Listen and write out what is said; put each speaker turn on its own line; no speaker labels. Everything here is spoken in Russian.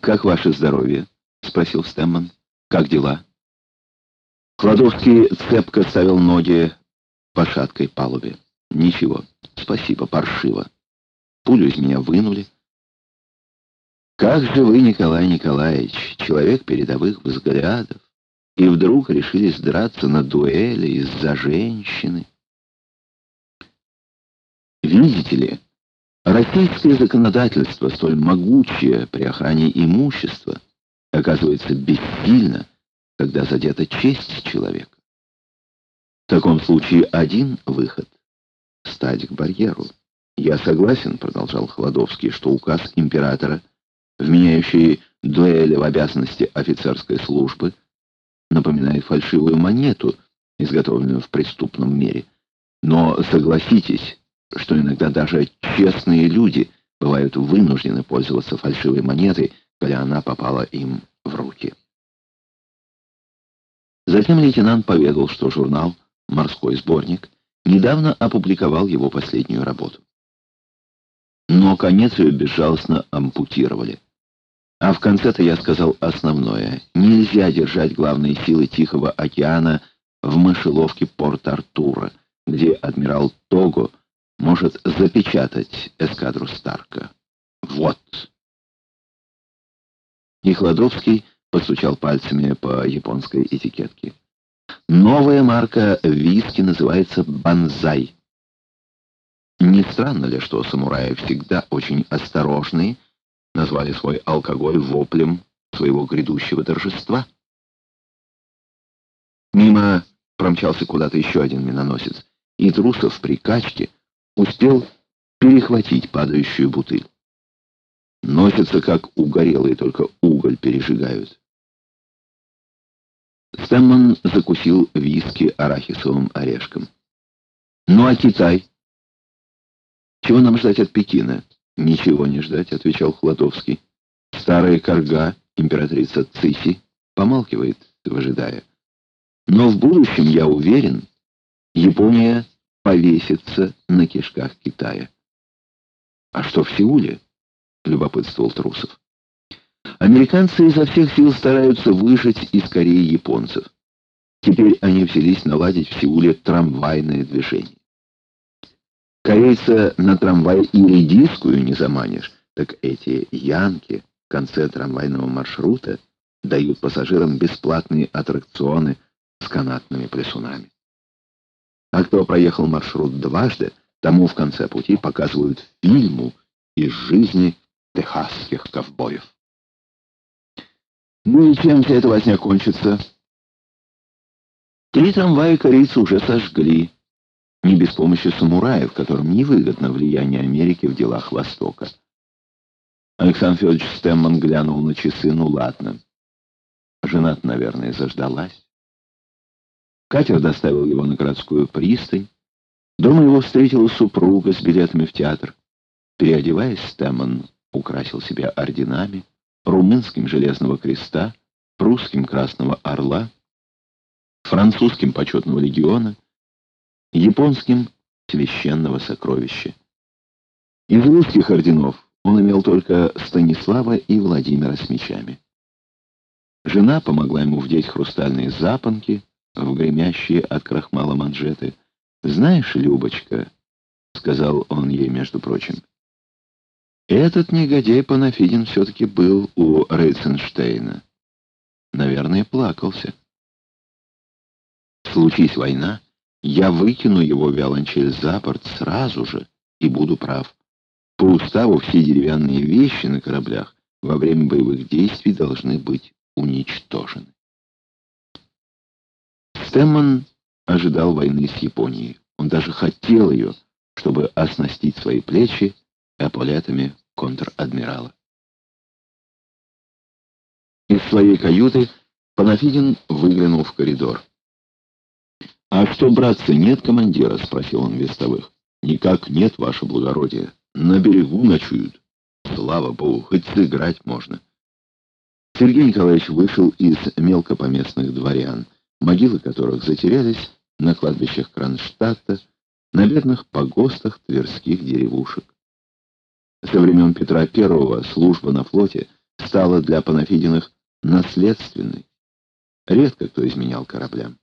«Как ваше здоровье?» — спросил Стэмман. «Как дела?» Кладовский цепко ставил ноги по шаткой палубе. «Ничего, спасибо, паршиво. Пулю из меня вынули». «Как же вы, Николай Николаевич, человек передовых взглядов, и вдруг решились драться на дуэли из-за женщины?» Видите ли, российское законодательство, столь могучее при охране имущества, оказывается бессильно, когда задета честь человека. В таком случае один выход — стать к барьеру. «Я согласен», — продолжал Хладовский, что указ императора, вменяющий дуэли в обязанности офицерской службы, напоминает фальшивую монету, изготовленную в преступном мире. Но согласитесь, что иногда даже честные люди бывают вынуждены пользоваться фальшивой монетой, когда она попала им в руки. Затем лейтенант поведал, что журнал «Морской сборник» недавно опубликовал его последнюю работу. Но конец ее безжалостно ампутировали. А в конце-то я сказал основное. Нельзя держать главные силы Тихого океана в мышеловке Порт-Артура, где адмирал Того может запечатать эскадру Старка. Вот. И Хладовский постучал пальцами по японской этикетке. Новая марка виски называется «Банзай». Не странно ли, что самураи всегда очень осторожные, назвали свой алкоголь воплем своего грядущего торжества? Мимо промчался куда-то еще один миноносец, и Трусов в прикачке успел перехватить падающую бутыль. Носятся как угорелые, только уголь пережигают. Стэмман закусил виски арахисовым орешком. «Ну а Китай?» «Чего нам ждать от Пекина?» «Ничего не ждать», — отвечал Хлотовский. «Старая корга, императрица Циси, помалкивает, выжидая. Но в будущем, я уверен, Япония повеситься на кишках Китая. «А что в Сеуле?» — любопытствовал Трусов. «Американцы изо всех сил стараются выжить из Кореи японцев. Теперь они взялись наладить в Сеуле трамвайное движение. Корейца на трамвай и редискую не заманишь, так эти янки в конце трамвайного маршрута дают пассажирам бесплатные аттракционы с канатными плесунами. А кто проехал маршрут дважды, тому в конце пути показывают фильму из жизни техасских ковбоев. Ну и чем вся эта возня кончится? Три трамвая корейцы уже сожгли. Не без помощи самураев, которым невыгодно влияние Америки в делах Востока. Александр Федорович Стэмман глянул на часы, ну ладно. Жена наверное, заждалась. Катер доставил его на городскую пристань. Дома его встретила супруга с билетами в театр. Переодеваясь, Стэмон украсил себя орденами, румынским Железного Креста, прусским Красного Орла, французским Почетного Легиона, японским Священного Сокровища. Из русских орденов он имел только Станислава и Владимира с мечами. Жена помогла ему вдеть хрустальные запонки, в гремящие от крахмала манжеты. «Знаешь, Любочка», — сказал он ей, между прочим, «этот негодяй Панафидин все-таки был у Рейценштейна. Наверное, плакался. Случись война, я выкину его виолончель за борт сразу же и буду прав. По уставу все деревянные вещи на кораблях во время боевых действий должны быть уничтожены. Стэмман ожидал войны с Японией. Он даже хотел ее, чтобы оснастить свои плечи эполетами контр-адмирала. Из своей каюты Панафидин выглянул в коридор. «А что, братцы, нет командира?» — спросил он вестовых. «Никак нет, ваше благородие. На берегу ночуют. Слава богу, хоть сыграть можно». Сергей Николаевич вышел из мелкопоместных дворян — могилы которых затерялись на кладбищах Кронштадта, на бедных погостах тверских деревушек. Со времен Петра I служба на флоте стала для Панафидиных наследственной. Редко кто изменял кораблям.